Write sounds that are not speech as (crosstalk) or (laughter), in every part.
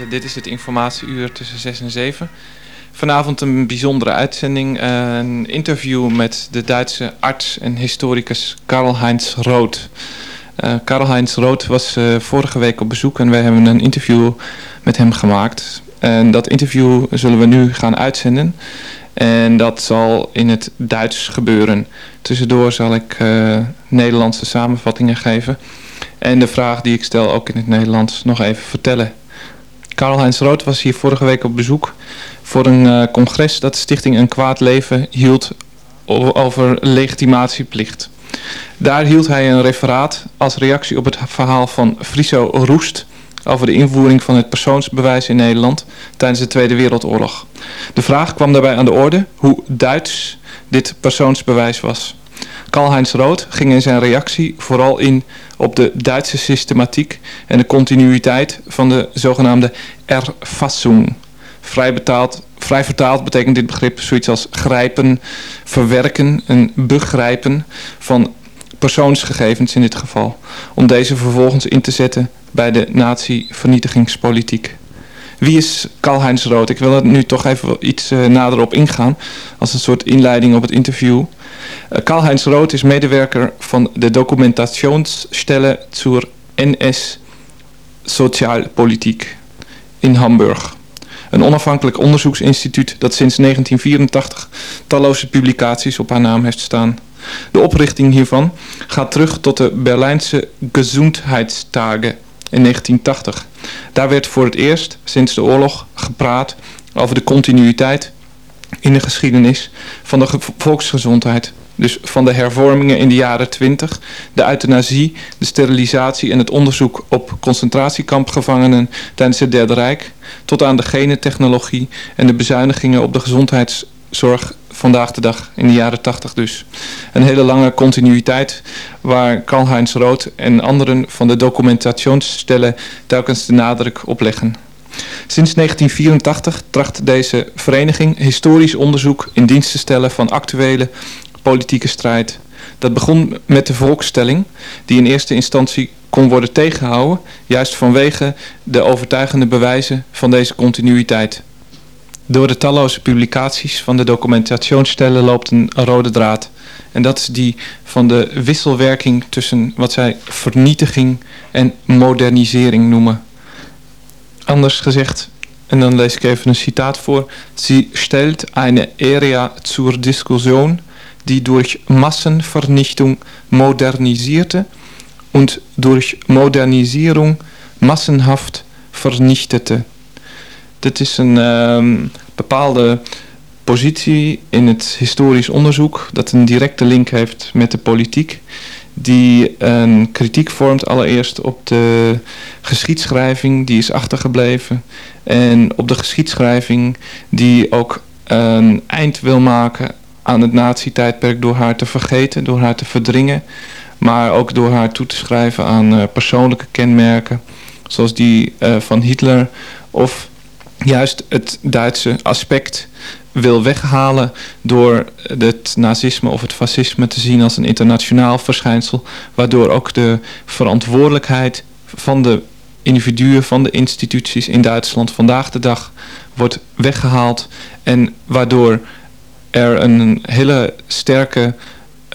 Uh, dit is het informatieuur tussen 6 en 7. Vanavond een bijzondere uitzending. Uh, een interview met de Duitse arts en historicus Karl-Heinz Roth. Uh, Karl-Heinz Roth was vorige week op bezoek en wij hebben een interview met hem gemaakt. En dat interview zullen we nu gaan uitzenden. En dat zal in het Duits gebeuren. Tussendoor zal ik Nederlandse samenvattingen geven. En de vraag die ik stel ook in het Nederlands nog even vertellen. Karl-Heinz Rood was hier vorige week op bezoek voor een uh, congres dat de stichting Een Kwaad Leven hield over legitimatieplicht. Daar hield hij een referaat als reactie op het verhaal van Friso Roest over de invoering van het persoonsbewijs in Nederland tijdens de Tweede Wereldoorlog. De vraag kwam daarbij aan de orde hoe Duits dit persoonsbewijs was. Karl-Heinz Rood ging in zijn reactie vooral in op de Duitse systematiek en de continuïteit van de zogenaamde Erfassung. Vrij, vrij vertaald betekent dit begrip zoiets als grijpen, verwerken en begrijpen van persoonsgegevens in dit geval. Om deze vervolgens in te zetten bij de nazi-vernietigingspolitiek. Wie is Karl-Heinz Rood? Ik wil er nu toch even iets uh, nader op ingaan. Als een soort inleiding op het interview. Uh, Karl-Heinz Rood is medewerker van de documentationsstelle zur NS Sozialpolitik in Hamburg. Een onafhankelijk onderzoeksinstituut dat sinds 1984 talloze publicaties op haar naam heeft staan. De oprichting hiervan gaat terug tot de Berlijnse Gezondheidstage in 1980. Daar werd voor het eerst sinds de oorlog gepraat over de continuïteit in de geschiedenis van de volksgezondheid. Dus van de hervormingen in de jaren 20, de euthanasie, de sterilisatie en het onderzoek op concentratiekampgevangenen tijdens het Derde Rijk, tot aan de genetechnologie en de bezuinigingen op de gezondheidszorg vandaag de dag, in de jaren 80 dus. Een hele lange continuïteit waar Karl-Heinz Roth en anderen van de documentationsstellen telkens de nadruk op leggen. Sinds 1984 tracht deze vereniging historisch onderzoek in dienst te stellen van actuele politieke strijd. Dat begon met de volkstelling, die in eerste instantie kon worden tegengehouden, juist vanwege de overtuigende bewijzen van deze continuïteit. Door de talloze publicaties van de documentationsstellen loopt een rode draad. En dat is die van de wisselwerking tussen wat zij vernietiging en modernisering noemen. Anders gezegd, en dan lees ik even een citaat voor. Sie stellt eine Area zur Diskussion, die durch Massenvernichtung modernisierte und durch Modernisierung massenhaft vernichtete. Dit is een um, bepaalde positie in het historisch onderzoek dat een directe link heeft met de politiek. Die een kritiek vormt allereerst op de geschiedschrijving die is achtergebleven. En op de geschiedschrijving die ook een eind wil maken aan het nazi-tijdperk door haar te vergeten, door haar te verdringen. Maar ook door haar toe te schrijven aan uh, persoonlijke kenmerken. Zoals die uh, van Hitler of juist het Duitse aspect wil weghalen door het nazisme of het fascisme te zien als een internationaal verschijnsel, waardoor ook de verantwoordelijkheid van de individuen, van de instituties in Duitsland vandaag de dag wordt weggehaald en waardoor er een hele sterke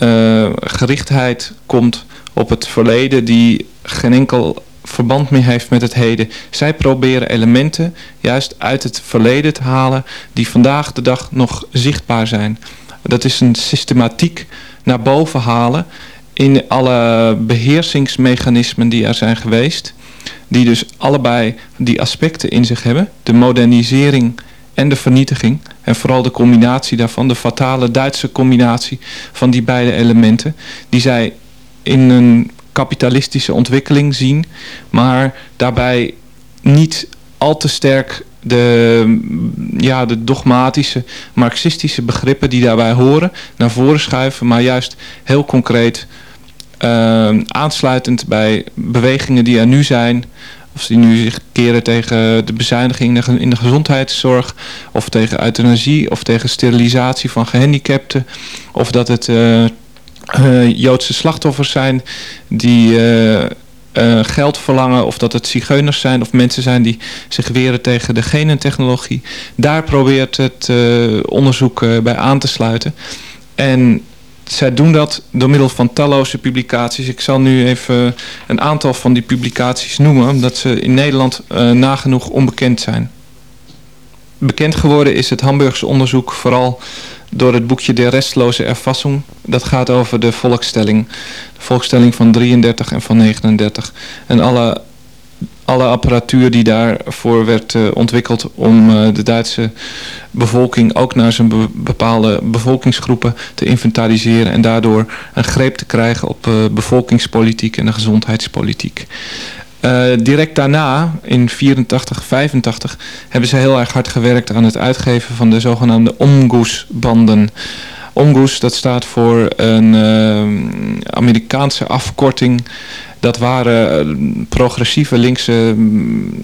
uh, gerichtheid komt op het verleden die geen enkel verband meer heeft met het heden. Zij proberen elementen juist uit het verleden te halen die vandaag de dag nog zichtbaar zijn. Dat is een systematiek naar boven halen in alle beheersingsmechanismen die er zijn geweest. Die dus allebei die aspecten in zich hebben. De modernisering en de vernietiging. En vooral de combinatie daarvan, de fatale Duitse combinatie van die beide elementen. Die zij in een kapitalistische ontwikkeling zien, maar daarbij niet al te sterk de, ja, de dogmatische, marxistische begrippen die daarbij horen naar voren schuiven, maar juist heel concreet uh, aansluitend bij bewegingen die er nu zijn, of die nu zich keren tegen de bezuiniging in de gezondheidszorg, of tegen euthanasie, of tegen sterilisatie van gehandicapten, of dat het uh, Joodse slachtoffers zijn die uh, geld verlangen of dat het zigeuners zijn of mensen zijn die zich weren tegen de genentechnologie. Daar probeert het onderzoek bij aan te sluiten. En zij doen dat door middel van talloze publicaties. Ik zal nu even een aantal van die publicaties noemen, omdat ze in Nederland nagenoeg onbekend zijn. Bekend geworden is het Hamburgse onderzoek vooral door het boekje De Restloze Erfassung. Dat gaat over de volkstelling. De volkstelling van 33 en van 39. En alle alle apparatuur die daarvoor werd uh, ontwikkeld om uh, de Duitse bevolking ook naar zijn be bepaalde bevolkingsgroepen te inventariseren en daardoor een greep te krijgen op uh, bevolkingspolitiek en de gezondheidspolitiek. Direct daarna, in 84, 85, hebben ze heel erg hard gewerkt aan het uitgeven van de zogenaamde Omgoes-banden. Omgoes, dat staat voor een Amerikaanse afkorting dat waren eh, progressieve linkse mm,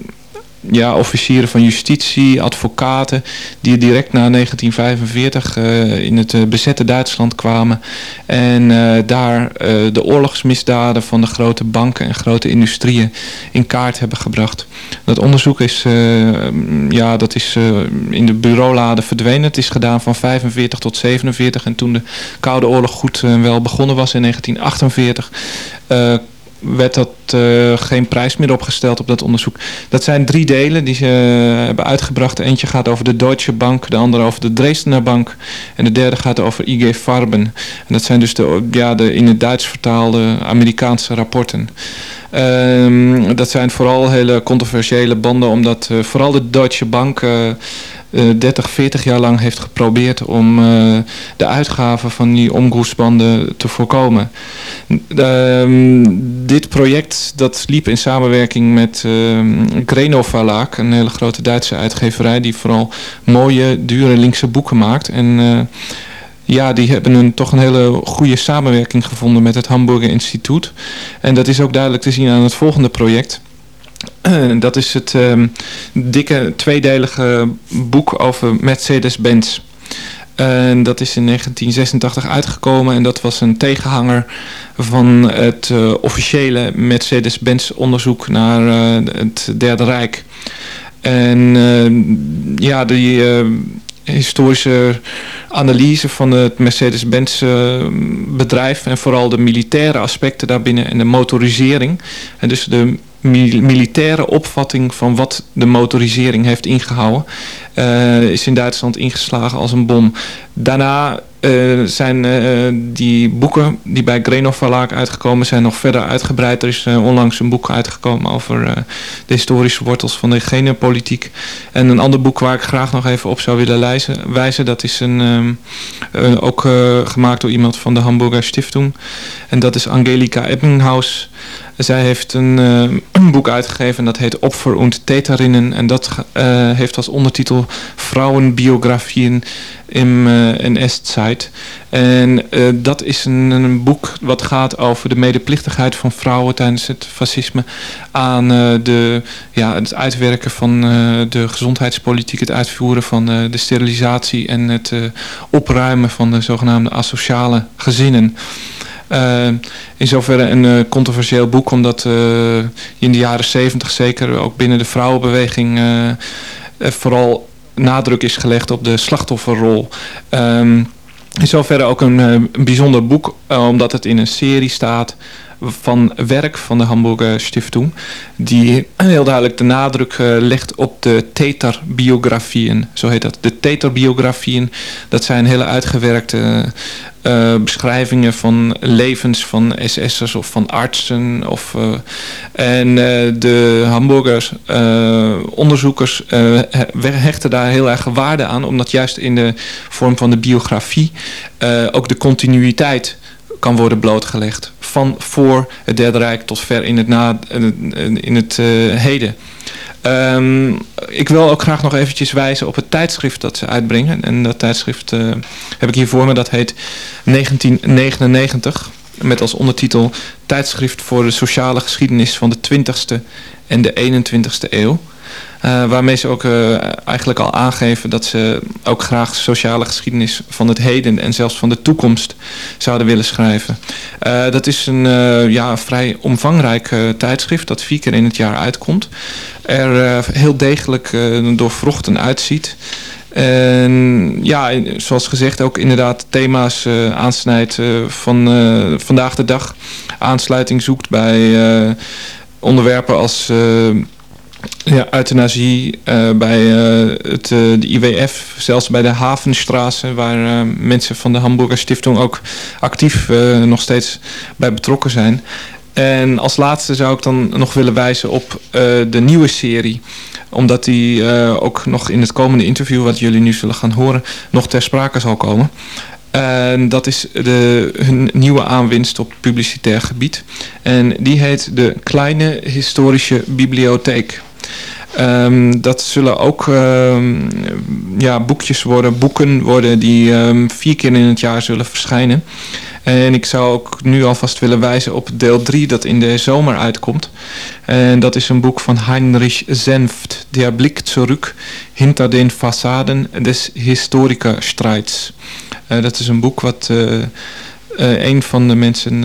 ja, officieren van justitie, advocaten, die direct na 1945 uh, in het uh, bezette Duitsland kwamen en uh, daar de oorlogsmisdaden van de grote banken en grote industrieën in kaart hebben gebracht. Dat onderzoek is, ja, dat is in de bureaulade verdwenen. Het is gedaan van 45 tot 47 en toen de Koude Oorlog goed wel begonnen was in 1948 werd dat uh, geen prijs meer opgesteld op dat onderzoek. Dat zijn drie delen die ze uh, hebben uitgebracht. Eentje gaat over de Deutsche Bank, de andere over de Dresdner Bank en de derde gaat over IG Farben. En dat zijn dus de, ja, de in het Duits vertaalde Amerikaanse rapporten. Um, dat zijn vooral hele controversiële banden, omdat uh, vooral de Deutsche Bank 30, eh, 40 jaar lang heeft geprobeerd om de uitgaven van die omgroesbanden te voorkomen. Uh, dit project dat liep in samenwerking met uh, Greno Verlag, een hele grote Duitse uitgeverij die vooral mooie, dure linkse boeken maakt. En ja, die hebben een, toch een hele goede samenwerking gevonden met het Hamburger Instituut. En dat is ook duidelijk te zien aan het volgende project. Dat is het um, dikke tweedelige boek over Mercedes-Benz. En dat is in 1986 uitgekomen en dat was een tegenhanger van het uh, officiële Mercedes-Benz onderzoek naar uh, het Derde Rijk. En uh, ja, die historische analyse van het Mercedes-Benz bedrijf en vooral de militaire aspecten daarbinnen en de motorisering. En dus de militaire opvatting van wat de motorisering heeft ingehouden, is in Duitsland ingeslagen als een bom. Daarna uh, zijn uh, die boeken die bij Grenov Verlag uitgekomen zijn nog verder uitgebreid. Er is onlangs een boek uitgekomen over de historische wortels van de genepolitiek. En een ander boek waar ik graag nog even op zou willen wijzen, dat is een, um, ook gemaakt door iemand van de Hamburger Stiftung. En dat is Angelika Ebbinghaus. Zij heeft een, een, (clears throat) boek uitgegeven en dat heet Opfer und Täterinnen. En dat heeft als ondertitel Vrouwenbiografieën in, uh, in Estzeit. En dat is een, boek wat gaat over de medeplichtigheid van vrouwen tijdens het fascisme. Aan de, ja, het uitwerken van de gezondheidspolitiek, het uitvoeren van de sterilisatie en het opruimen van de zogenaamde asociale gezinnen. In zoverre een controversieel boek, omdat in de jaren zeventig zeker ook binnen de vrouwenbeweging vooral nadruk is gelegd op de slachtofferrol. Um, in zoverre ook een, een bijzonder boek, omdat het in een serie staat van werk van de Hamburger Stiftung. Die heel duidelijk de nadruk uh, legt op de Täterbiografieën. Zo heet dat. De Täterbiografieën, dat zijn hele uitgewerkte uh, beschrijvingen van levens van SS'ers of van artsen. Of, uh, en uh, de Hamburgers onderzoekers hechten daar heel erg waarde aan. Omdat juist in de vorm van de biografie ook de continuïteit kan worden blootgelegd. Van voor het Derde Rijk tot ver in het, na, in het heden. Um, ik wil ook graag nog eventjes wijzen op het tijdschrift dat ze uitbrengen. En dat tijdschrift uh, heb ik hier voor me. Dat heet 1999. Met als ondertitel Tijdschrift voor de sociale geschiedenis van de 20ste en de 21ste eeuw. Uh, waarmee ze ook uh, eigenlijk al aangeven dat ze ook graag sociale geschiedenis van het heden en zelfs van de toekomst zouden willen schrijven. Uh, dat is een ja, vrij omvangrijk tijdschrift dat vier keer in het jaar uitkomt. Er heel degelijk doorvrochten uitziet. En ja, zoals gezegd ook inderdaad thema's aansnijdt van vandaag de dag. Aansluiting zoekt bij onderwerpen als ja, euthanasie uh, bij uh, het, uh, de IWF, zelfs bij de Havenstraße, waar mensen van de Hamburger Stiftung ook actief nog steeds bij betrokken zijn. En als laatste zou ik dan nog willen wijzen op de nieuwe serie omdat die ook nog in het komende interview wat jullie nu zullen gaan horen nog ter sprake zal komen. En dat is de, hun nieuwe aanwinst op publicitair gebied. En die heet de Kleine Historische Bibliotheek. Um, dat zullen ook um, ja, boekjes worden, boeken worden die um, vier keer in het jaar zullen verschijnen. En ik zou ook nu alvast willen wijzen op deel 3 dat in de zomer uitkomt. En dat is een boek van Heinrich Senft. Der Blick zurück hinter den Fassaden des Historikerstreits. Uh, dat is een boek wat uh, uh, een van de mensen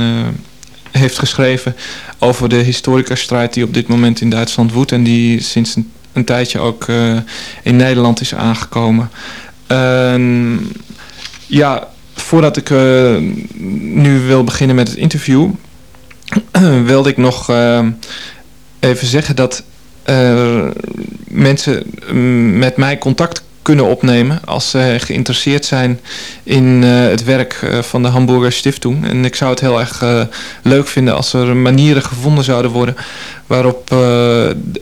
heeft geschreven over de historikerstrijd die op dit moment in Duitsland woedt en die sinds een, tijdje ook uh, in Nederland is aangekomen. Uh, ja, voordat ik uh, nu wil beginnen met het interview, (clears throat) wilde ik nog eh, even zeggen dat mensen mm, met mij contact kunnen opnemen als ze geïnteresseerd zijn in uh, het werk uh, van de Hamburger Stiftung. En ik zou het heel erg uh, leuk vinden als er manieren gevonden zouden worden waarop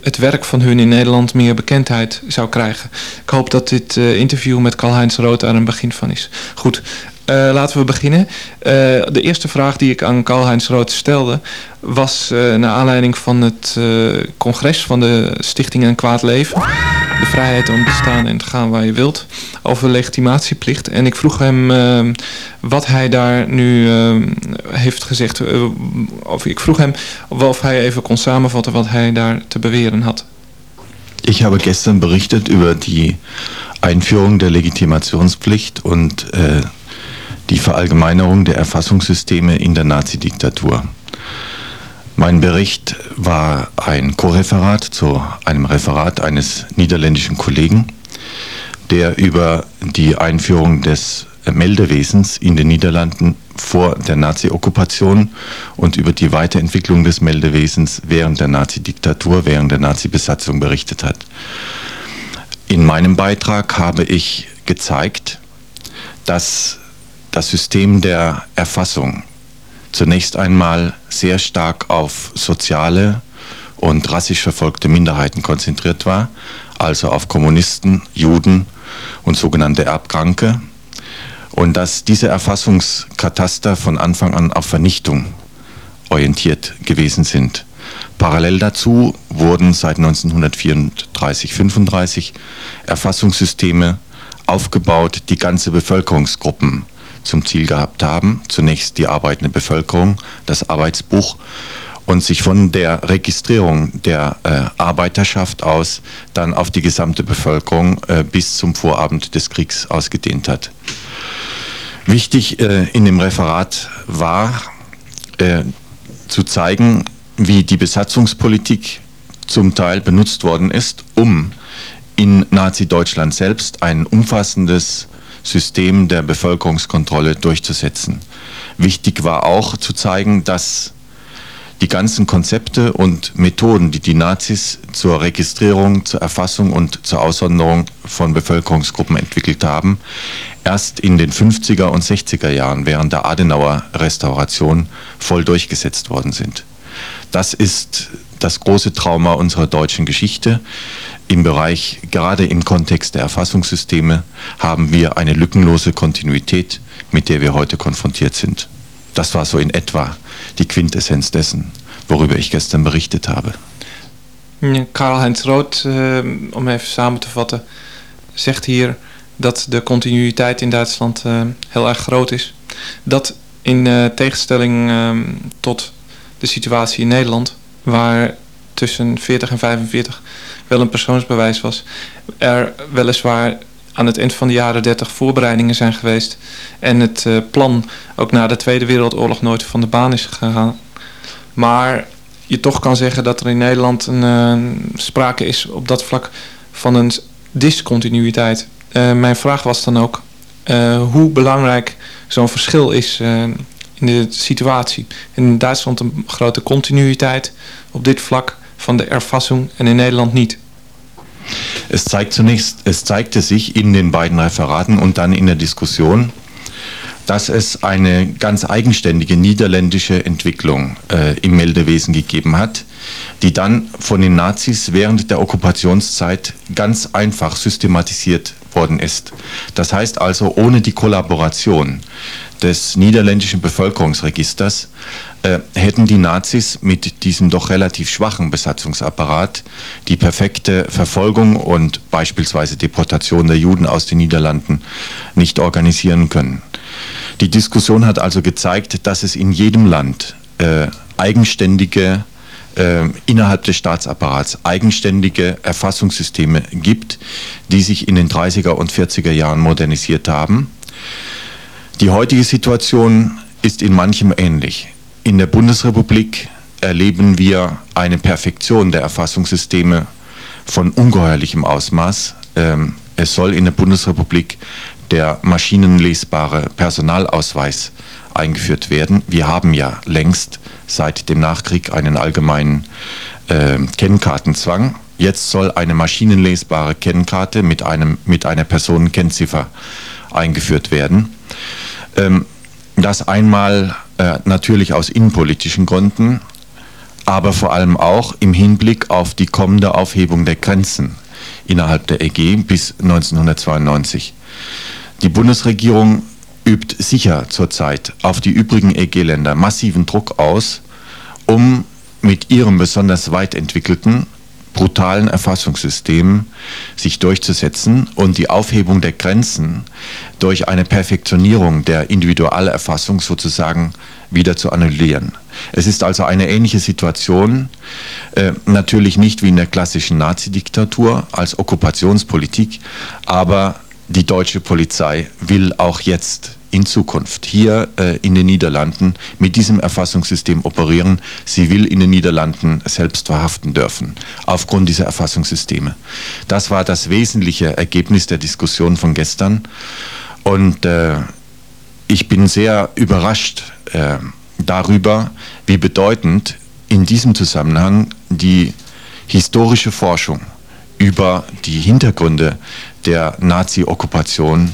het werk van hun in Nederland meer bekendheid zou krijgen. Ik hoop dat dit interview met Karl-Heinz Rood daar een begin van is. Goed, uh, laten we beginnen. Uh, de eerste vraag die ik aan Karl-Heinz Rood stelde... was uh, naar aanleiding van het congres van de Stichting En Kwaad Leven. De vrijheid om te staan en te gaan waar je wilt. Over legitimatieplicht. En ik vroeg hem wat hij daar nu heeft gezegd. of ik vroeg hem of hij even kon samenvatten wat hij daar te beweren had. Ich habe gestern berichtet über die Einführung der Legitimationspflicht und äh, die Verallgemeinerung der Erfassungssysteme in der Nazidiktatur. Mein Bericht war ein Co-Referat zu einem Referat eines niederländischen Kollegen, der über die Einführung des Meldewesens in den Niederlanden vor der Nazi-Okkupation und über die Weiterentwicklung des Meldewesens während der Nazi-Diktatur, während der Nazi-Besatzung berichtet hat. In meinem Beitrag habe ich gezeigt, dass das System der Erfassung zunächst einmal sehr stark auf soziale und rassisch verfolgte Minderheiten konzentriert war, also auf Kommunisten, Juden und sogenannte Erbkranke, und dass diese Erfassungskataster von Anfang an auf Vernichtung orientiert gewesen sind. Parallel dazu wurden seit 1934-35 Erfassungssysteme aufgebaut, die ganze Bevölkerungsgruppen zum Ziel gehabt haben. Zunächst die arbeitende Bevölkerung, das Arbeitsbuch und sich von der Registrierung der äh, Arbeiterschaft aus dann auf die gesamte Bevölkerung äh, bis zum Vorabend des Kriegs ausgedehnt hat. Wichtig äh, in dem Referat war äh, zu zeigen, wie die Besatzungspolitik zum Teil benutzt worden ist, um in Nazi-Deutschland selbst ein umfassendes System der Bevölkerungskontrolle durchzusetzen. Wichtig war auch zu zeigen, dass die ganzen Konzepte und Methoden, die die Nazis zur Registrierung, zur Erfassung und zur Aussonderung von Bevölkerungsgruppen entwickelt haben, erst in den 50er und 60er Jahren während der Adenauer Restauration voll durchgesetzt worden sind. Das ist das große Trauma unserer deutschen Geschichte. Im Bereich, gerade im Kontext der Erfassungssysteme, haben wir eine lückenlose Kontinuität, mit der wir heute konfrontiert sind. Das war so in etwa die Quintessenz dessen, worüber ich gestern berichtet habe. Karl-Heinz Roth, uh, om even samen te vatten, zegt hier dat de continuïteit in Duitsland uh, heel erg groot is. Dat in uh, tegenstelling tot de situatie in Nederland, waar tussen 40 en 45 wel een persoonsbewijs was. Er weliswaar aan het eind van de jaren 30 voorbereidingen zijn geweest. En het uh, plan ook na de Tweede Wereldoorlog nooit van de baan is gegaan. Maar je toch kan zeggen dat er in Nederland een, uh, sprake is op dat vlak van een discontinuïteit. Uh, mijn vraag was dan ook hoe belangrijk zo'n verschil is in de situatie. In Duitsland een grote continuïteit op dit vlak van de Erfassung en in Nederland niet. Es zeigt zunächst, es zeigte sich in den beiden Referaten und dann in der Diskussion, dass es eine ganz eigenständige niederländische Entwicklung äh, im Meldewesen gegeben hat, die dann von den Nazis während der Okkupationszeit ganz einfach systematisiert worden ist. Das heißt also, ohne die Kollaboration des niederländischen Bevölkerungsregisters äh, hätten die Nazis mit diesem doch relativ schwachen Besatzungsapparat die perfekte Verfolgung und beispielsweise Deportation der Juden aus den Niederlanden nicht organisieren können. Die Diskussion hat also gezeigt, dass es in jedem Land äh, eigenständige äh, innerhalb des Staatsapparats eigenständige Erfassungssysteme gibt, die sich in den 30er und 40er Jahren modernisiert haben. Die heutige Situation ist in manchem ähnlich. In der Bundesrepublik erleben wir eine Perfektion der Erfassungssysteme von ungeheuerlichem Ausmaß. Ähm, es soll in der Bundesrepublik der maschinenlesbare Personalausweis eingeführt werden. Wir haben ja längst seit dem Nachkrieg einen allgemeinen äh, Kennkartenzwang. Jetzt soll eine maschinenlesbare Kennkarte mit, einem, mit einer Personenkennziffer eingeführt werden. Ähm, das einmal äh, natürlich aus innenpolitischen Gründen, aber vor allem auch im Hinblick auf die kommende Aufhebung der Grenzen innerhalb der EG bis 1992. Die Bundesregierung übt sicher zurzeit auf die übrigen EG-Länder massiven Druck aus, um mit ihrem besonders weit entwickelten brutalen Erfassungssystemen sich durchzusetzen und die Aufhebung der Grenzen durch eine Perfektionierung der Individualerfassung sozusagen wieder zu annullieren. Es ist also eine ähnliche Situation, äh, natürlich nicht wie in der klassischen Nazi-Diktatur als Okkupationspolitik, aber die deutsche Polizei will auch jetzt in Zukunft hier äh, in den Niederlanden mit diesem Erfassungssystem operieren. Sie will in den Niederlanden selbst verhaften dürfen, aufgrund dieser Erfassungssysteme. Das war das wesentliche Ergebnis der Diskussion von gestern. Und äh, ich bin sehr überrascht äh, darüber, wie bedeutend in diesem Zusammenhang die historische Forschung über die Hintergründe der Nazi-Okkupation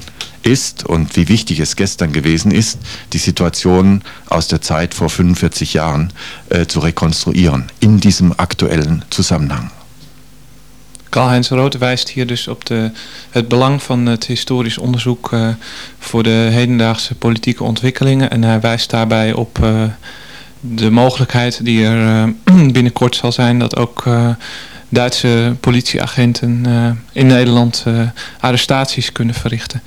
ist und wie wichtig es gestern gewesen ist, die Situation aus der Zeit vor 45 Jahren äh, zu reconstrueren in diesem aktuellen Zusammenhang. Karl-Heinz Rood wijst hier dus op de, het belang van het historisch onderzoek uh, voor de hedendaagse politieke ontwikkelingen. En hij wijst daarbij op uh, de mogelijkheid die er uh, (clears throat) binnenkort zal zijn dat ook Duitse politieagenten in Nederland arrestaties kunnen verrichten.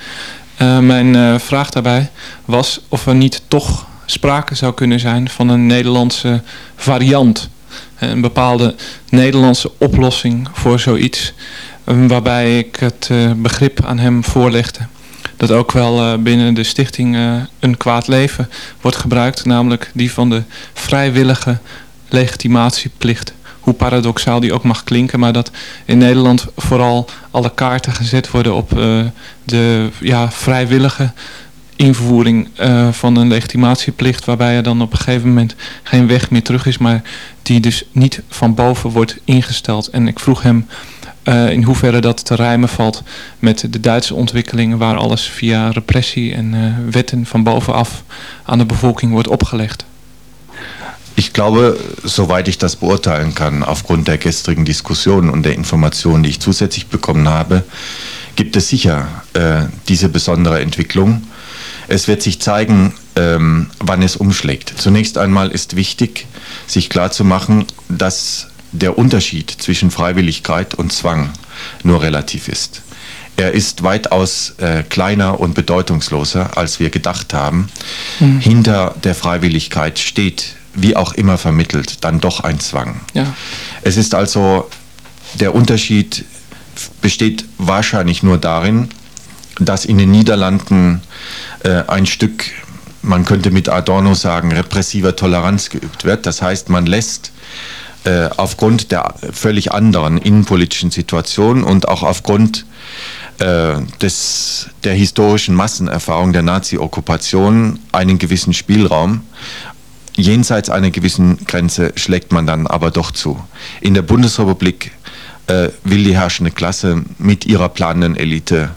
Uh, mijn uh, vraag daarbij was of er niet toch sprake zou kunnen zijn van een Nederlandse variant. Een bepaalde Nederlandse oplossing voor zoiets. Waarbij ik het begrip aan hem voorlegde. Dat ook wel binnen de stichting Een Kwaad Leven wordt gebruikt. Namelijk die van de vrijwillige legitimatieplicht hoe paradoxaal die ook mag klinken, maar dat in Nederland vooral alle kaarten gezet worden op uh, de ja, vrijwillige invoering uh, van een legitimatieplicht, waarbij er dan op een gegeven moment geen weg meer terug is, maar die dus niet van boven wordt ingesteld. En ik vroeg hem uh, in hoeverre dat te rijmen valt met de Duitse ontwikkelingen, waar alles via repressie en wetten van bovenaf aan de bevolking wordt opgelegd. Ich glaube, soweit ich das beurteilen kann, aufgrund der gestrigen Diskussion und der Informationen, die ich zusätzlich bekommen habe, gibt es sicher äh, diese besondere Entwicklung. Es wird sich zeigen, ähm, wann es umschlägt. Zunächst einmal ist wichtig, sich klarzumachen, dass der Unterschied zwischen Freiwilligkeit und Zwang nur relativ ist. Er ist weitaus äh, kleiner und bedeutungsloser, als wir gedacht haben. Mhm. Hinter der Freiwilligkeit steht, wie auch immer vermittelt, dann doch ein Zwang. Ja. Es ist also, der Unterschied besteht wahrscheinlich nur darin, dass in den Niederlanden äh, ein Stück, man könnte mit Adorno sagen, repressiver Toleranz geübt wird. Das heißt, man lässt äh, aufgrund der völlig anderen innenpolitischen Situation und auch aufgrund äh, des, der historischen Massenerfahrung der Nazi-Okkupation einen gewissen Spielraum. Jenseits einer gewissen Grenze schlägt man dann aber doch zu. In der Bundesrepublik äh, will die herrschende Klasse mit ihrer planenden Elite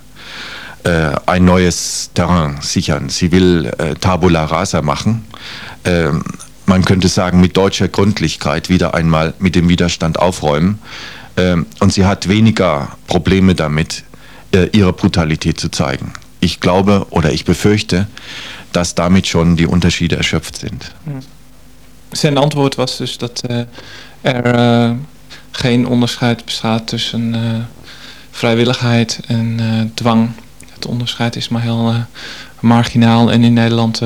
äh, ein neues Terrain sichern. Sie will äh, Tabula Rasa machen. Ähm, man könnte sagen, mit deutscher Gründlichkeit wieder einmal mit dem Widerstand aufräumen. Ähm, und sie hat weniger Probleme damit, äh, ihre Brutalität zu zeigen. Ich glaube oder ich befürchte, dass damit schon die Unterschiede erschöpft sind. Zijn antwoord was dus dat uh, er uh, geen onderscheid bestaat tussen uh, vrijwilligheid en dwang. Het onderscheid is maar heel marginaal en in Nederland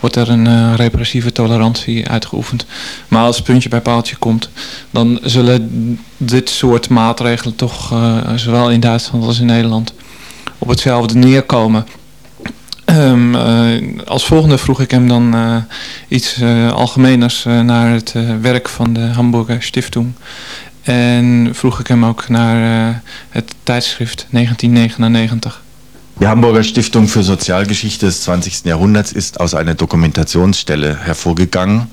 wordt er een repressieve tolerantie uitgeoefend. Maar als het puntje bij paaltje komt, dan zullen dit soort maatregelen toch zowel in Duitsland als in Nederland op hetzelfde neerkomen. Um, uh, als volgende vroeg ik hem dan uh, iets uh, algemeners naar het werk van de Hamburger Stiftung. En vroeg ik hem ook naar het tijdschrift 1999. Die Hamburger Stiftung für Sozialgeschichte des 20. Jahrhunderts ist aus einer Dokumentationsstelle hervorgegangen,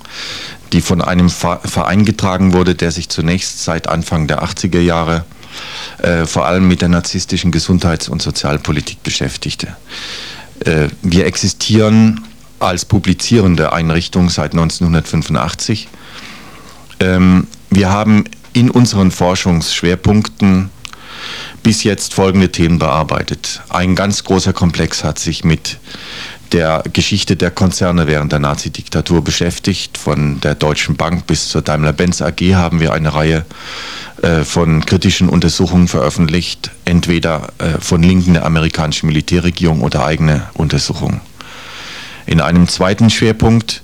die von einem Verein getragen wurde, der sich zunächst seit Anfang der 80er Jahre vor allem mit der narzisstischen Gesundheits- und Sozialpolitik beschäftigte. Äh, wir existieren als publizierende Einrichtung seit 1985. Ähm, wir haben in unseren Forschungsschwerpunkten bis jetzt folgende Themen bearbeitet. Ein ganz großer Komplex hat sich mit der Geschichte der Konzerne während der Nazi-Diktatur beschäftigt. Von der Deutschen Bank bis zur Daimler-Benz AG haben wir eine Reihe äh, von kritischen Untersuchungen veröffentlicht, entweder äh, von Linken der amerikanischen Militärregierung oder eigene Untersuchungen. In einem zweiten Schwerpunkt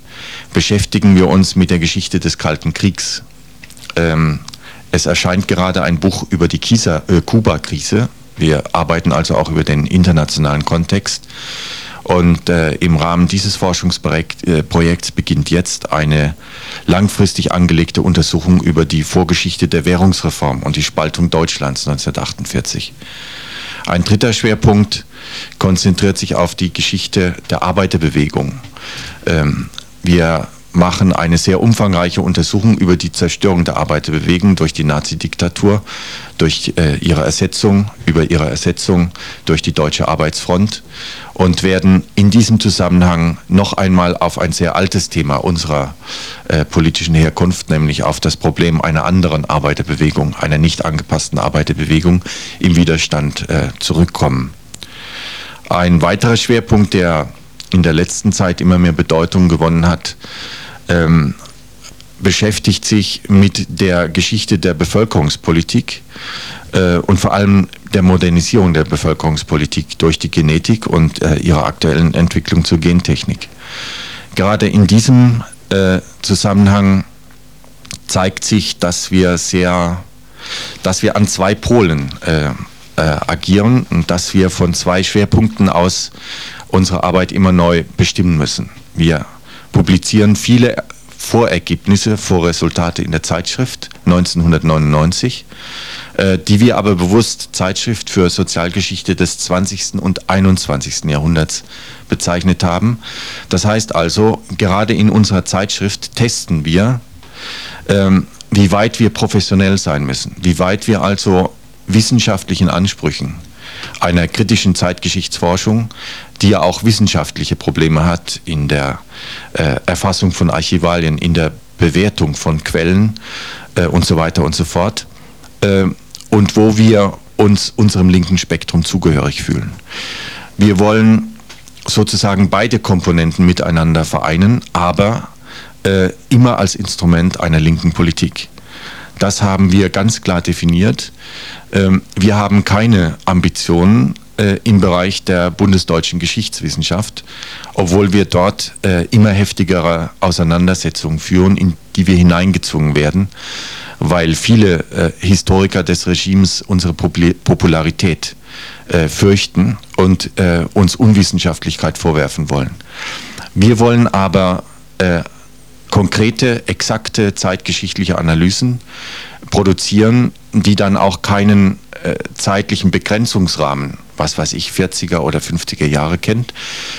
beschäftigen wir uns mit der Geschichte des Kalten Kriegs. Ähm, es erscheint gerade ein Buch über die äh, Kuba-Krise. Wir arbeiten also auch über den internationalen Kontext. Und äh, im Rahmen dieses Forschungsprojekts äh, beginnt jetzt eine langfristig angelegte Untersuchung über die Vorgeschichte der Währungsreform und die Spaltung Deutschlands 1948. Ein dritter Schwerpunkt konzentriert sich auf die Geschichte der Arbeiterbewegung. Ähm, wir machen eine sehr umfangreiche Untersuchung über die Zerstörung der Arbeiterbewegung durch die Nazi-Diktatur, durch äh, ihre Ersetzung, über ihre Ersetzung durch die Deutsche Arbeitsfront und werden in diesem Zusammenhang noch einmal auf ein sehr altes Thema unserer äh, politischen Herkunft, nämlich auf das Problem einer anderen Arbeiterbewegung, einer nicht angepassten Arbeiterbewegung im Widerstand äh, zurückkommen. Ein weiterer Schwerpunkt, der in der letzten Zeit immer mehr Bedeutung gewonnen hat, ähm, beschäftigt sich mit der Geschichte der Bevölkerungspolitik äh, und vor allem der Modernisierung der Bevölkerungspolitik durch die Genetik und äh, ihrer aktuellen Entwicklung zur Gentechnik. Gerade in diesem äh, Zusammenhang zeigt sich, dass wir sehr, dass wir an zwei Polen äh, äh, agieren und dass wir von zwei Schwerpunkten aus unsere Arbeit immer neu bestimmen müssen. Wir publizieren viele Vorergebnisse, Vorresultate in der Zeitschrift 1999, äh, die wir aber bewusst Zeitschrift für Sozialgeschichte des 20. und 21. Jahrhunderts bezeichnet haben. Das heißt also, gerade in unserer Zeitschrift testen wir, ähm, wie weit wir professionell sein müssen, wie weit wir also wissenschaftlichen Ansprüchen einer kritischen Zeitgeschichtsforschung, die ja auch wissenschaftliche Probleme hat in der äh, Erfassung von Archivalien, in der Bewertung von Quellen äh, und so weiter und so fort. Äh, und wo wir uns unserem linken Spektrum zugehörig fühlen. Wir wollen sozusagen beide Komponenten miteinander vereinen, aber äh, immer als Instrument einer linken Politik. Das haben wir ganz klar definiert. Ähm, wir haben keine Ambitionen äh, im Bereich der bundesdeutschen Geschichtswissenschaft, obwohl wir dort äh, immer heftigere Auseinandersetzungen führen, in die wir hineingezwungen werden, weil viele äh, Historiker des Regimes unsere Popularität fürchten und uns Unwissenschaftlichkeit vorwerfen wollen. Wir wollen aber konkrete, exakte zeitgeschichtliche Analysen produzieren, die dann auch keinen äh, zeitlichen Begrenzungsrahmen, was weiß ich, 40er oder 50er Jahre kennt,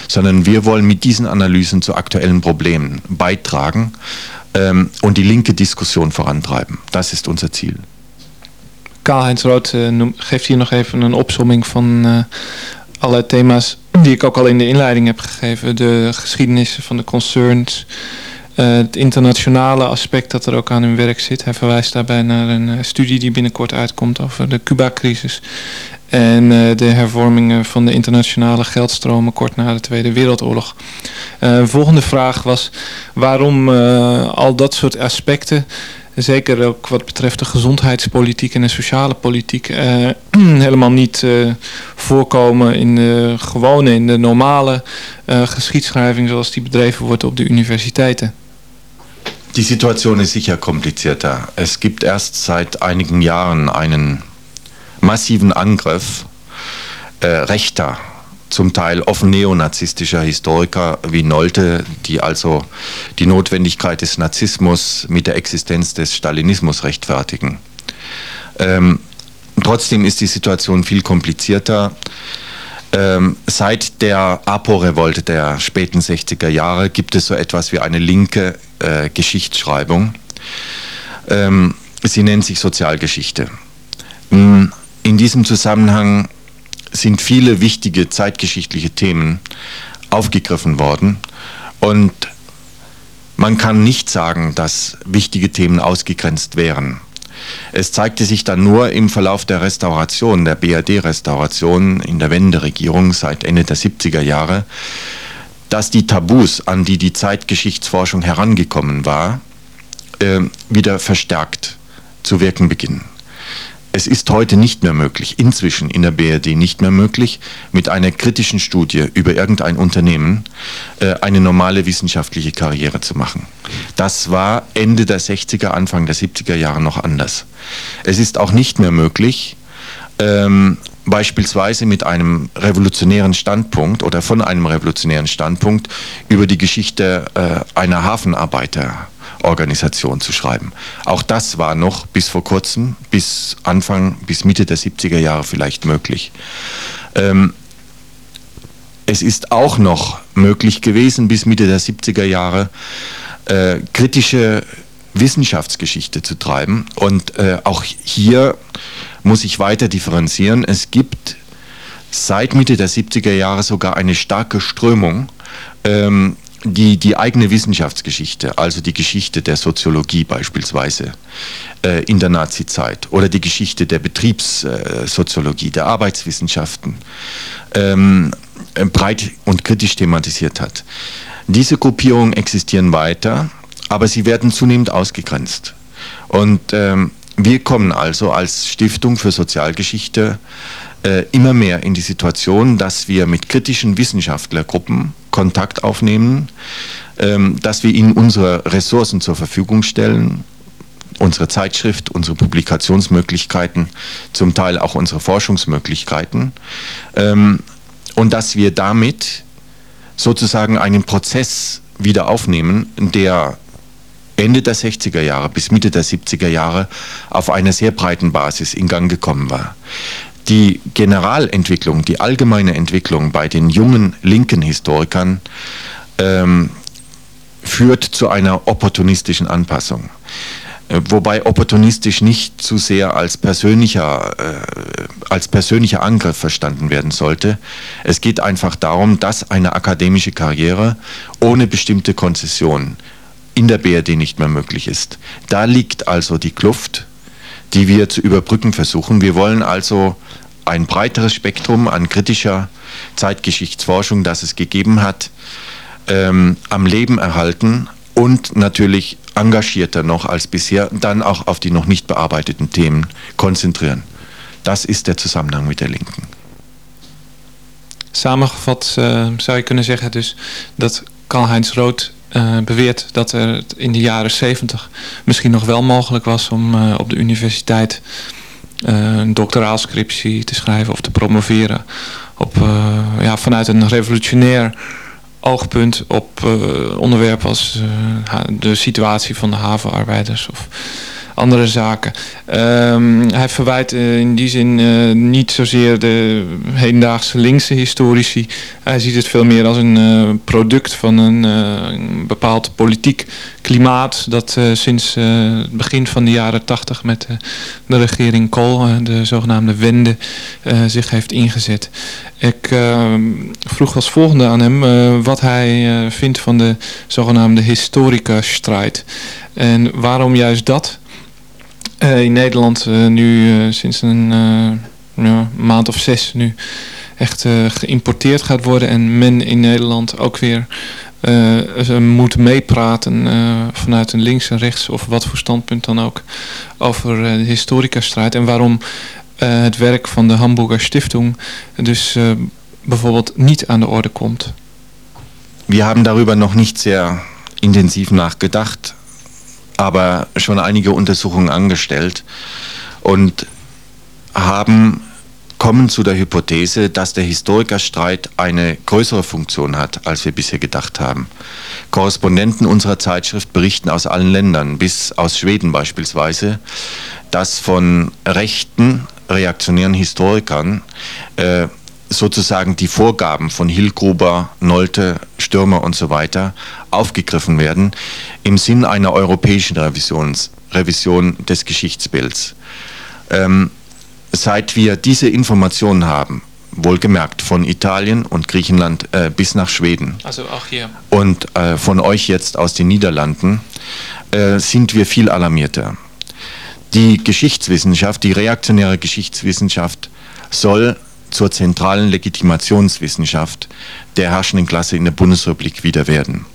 sondern wir wollen mit diesen Analysen zu aktuellen Problemen beitragen ähm, und die linke Diskussion vorantreiben. Das ist unser Ziel. Karl-Heinz Rood uh, geeft hier nog even een opsomming van uh, alle thema's die ik ook al in de inleiding heb gegeven. De geschiedenissen van de concerns, het internationale aspect dat er ook aan hun werk zit. Hij verwijst daarbij naar een uh, studie die binnenkort uitkomt over de Cuba-crisis. En uh, de hervormingen van de internationale geldstromen kort na de Tweede Wereldoorlog. Een volgende vraag was waarom al dat soort aspecten zeker ook wat betreft de gezondheidspolitiek en de sociale politiek, (clears throat) helemaal niet voorkomen in de gewone, in de normale geschiedschrijving zoals die bedreven wordt op de universiteiten. Die Situation ist sicher komplizierter. Es gibt erst seit einigen Jahren einen massiven Angriff äh, rechter, zum Teil offen neonazistischer Historiker wie Nolte, die also die Notwendigkeit des Nazismus mit der Existenz des Stalinismus rechtfertigen. Ähm, trotzdem ist die Situation viel komplizierter. Ähm, seit der APO-Revolte der späten 60er Jahre gibt es so etwas wie eine linke äh, Geschichtsschreibung. Ähm, sie nennt sich Sozialgeschichte. Mm, in diesem Zusammenhang sind viele wichtige zeitgeschichtliche Themen aufgegriffen worden und man kann nicht sagen, dass wichtige Themen ausgegrenzt wären. Es zeigte sich dann nur im Verlauf der Restauration, der BRD-Restauration in der Wenderegierung seit Ende der 70er Jahre, dass die Tabus, an die die Zeitgeschichtsforschung herangekommen war, äh, wieder verstärkt zu wirken beginnen. Es ist heute nicht mehr möglich, inzwischen in der BRD nicht mehr möglich, mit einer kritischen Studie über irgendein Unternehmen äh, eine normale wissenschaftliche Karriere zu machen. Das war Ende der 60er, Anfang der 70er Jahre noch anders. Es ist auch nicht mehr möglich, ähm, beispielsweise mit einem revolutionären Standpunkt oder von einem revolutionären Standpunkt über die Geschichte äh, einer Hafenarbeiter Organisation zu schreiben. Auch das war noch bis vor kurzem, bis Anfang, bis Mitte der 70er Jahre vielleicht möglich. Ähm, es ist auch noch möglich gewesen, bis Mitte der 70er Jahre äh, kritische Wissenschaftsgeschichte zu treiben. Und äh, auch hier muss ich weiter differenzieren. Es gibt seit Mitte der 70er Jahre sogar eine starke Strömung, ähm, die, die eigene Wissenschaftsgeschichte, also die Geschichte der Soziologie beispielsweise äh, in der Nazizeit oder die Geschichte der Betriebssoziologie, der Arbeitswissenschaften ähm, breit und kritisch thematisiert hat. Diese Gruppierungen existieren weiter, aber sie werden zunehmend ausgegrenzt. Und ähm, wir kommen also als Stiftung für Sozialgeschichte äh, immer mehr in die Situation, dass wir mit kritischen Wissenschaftlergruppen Kontakt aufnehmen, ähm, dass wir ihnen unsere Ressourcen zur Verfügung stellen, unsere Zeitschrift, unsere Publikationsmöglichkeiten, zum Teil auch unsere Forschungsmöglichkeiten ähm, und dass wir damit sozusagen einen Prozess wieder aufnehmen, der Ende der 60er Jahre bis Mitte der 70er Jahre auf einer sehr breiten Basis in Gang gekommen war die Generalentwicklung, die allgemeine Entwicklung bei den jungen linken Historikern ähm, führt zu einer opportunistischen Anpassung. Äh, wobei opportunistisch nicht zu sehr als persönlicher, äh, als persönlicher Angriff verstanden werden sollte. Es geht einfach darum, dass eine akademische Karriere ohne bestimmte Konzession in der BRD nicht mehr möglich ist. Da liegt also die Kluft die wir zu überbrücken versuchen. Wir wollen also ein breiteres Spektrum an kritischer Zeitgeschichtsforschung, das es gegeben hat, ähm, am Leben erhalten und natürlich engagierter noch als bisher dann auch auf die noch nicht bearbeiteten Themen konzentrieren. Das ist der Zusammenhang mit der Linken. Samengevat uh, zou je kunnen zeggen dus dat Karl-Heinz Rood uh, beweert dat er in de jaren 70 misschien nog wel mogelijk was om uh, op de universiteit een doctoraalscriptie te schrijven of te promoveren op, ja, vanuit een revolutionair oogpunt op uh, onderwerpen als de situatie van de havenarbeiders of andere zaken. Um, hij verwijt uh, in die zin uh, niet zozeer de hedendaagse linkse historici. Hij ziet het veel meer als een uh, product van een, een, bepaald politiek klimaat dat sinds het begin van de jaren tachtig met de regering Kool, de zogenaamde wende, zich heeft ingezet. Ik vroeg als volgende aan hem wat hij vindt van de zogenaamde historica-strijd. En waarom juist dat? Uh, in Nederland uh, nu uh, sinds een maand of zes nu echt geïmporteerd gaat worden. En men in Nederland ook weer moet meepraten vanuit een links en rechts of wat voor standpunt dan ook over de historica-strijd. En waarom het werk van de Hamburger Stiftung dus bijvoorbeeld niet aan de orde komt. We hebben darüber nog niet zeer intensiv nachgedacht. Aber schon einige Untersuchungen angestellt und haben kommen zu der Hypothese, dass der Historikerstreit eine größere Funktion hat, als wir bisher gedacht haben. Korrespondenten unserer Zeitschrift berichten aus allen Ländern, bis aus Schweden beispielsweise, dass von rechten reaktionären Historikern äh, sozusagen die Vorgaben von Hillgruber, Nolte, Stürmer und so weiter aufgegriffen werden im Sinn einer europäischen Revisions, Revision des Geschichtsbilds. Ähm, seit wir diese Informationen haben, wohlgemerkt von Italien und Griechenland äh, bis nach Schweden. Also auch hier. Und äh, von euch jetzt aus den Niederlanden äh, sind wir viel alarmierter. Die Geschichtswissenschaft, die reaktionäre Geschichtswissenschaft soll zur zentralen Legitimationswissenschaft der herrschenden Klasse in der Bundesrepublik wieder werden.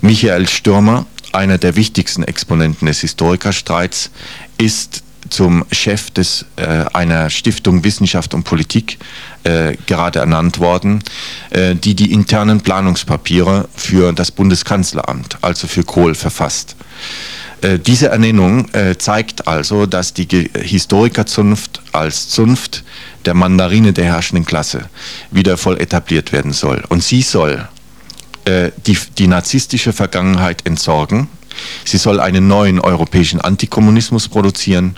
Michael Stürmer, einer der wichtigsten Exponenten des Historikerstreits, ist zum Chef des, äh, einer Stiftung Wissenschaft und Politik äh, gerade ernannt worden, äh, die die internen Planungspapiere für das Bundeskanzleramt, also für Kohl, verfasst. Äh, diese Ernennung äh, zeigt also, dass die Historikerzunft als Zunft der Mandarine der herrschenden Klasse wieder voll etabliert werden soll. Und sie soll äh, die, die narzisstische Vergangenheit entsorgen, sie soll einen neuen europäischen Antikommunismus produzieren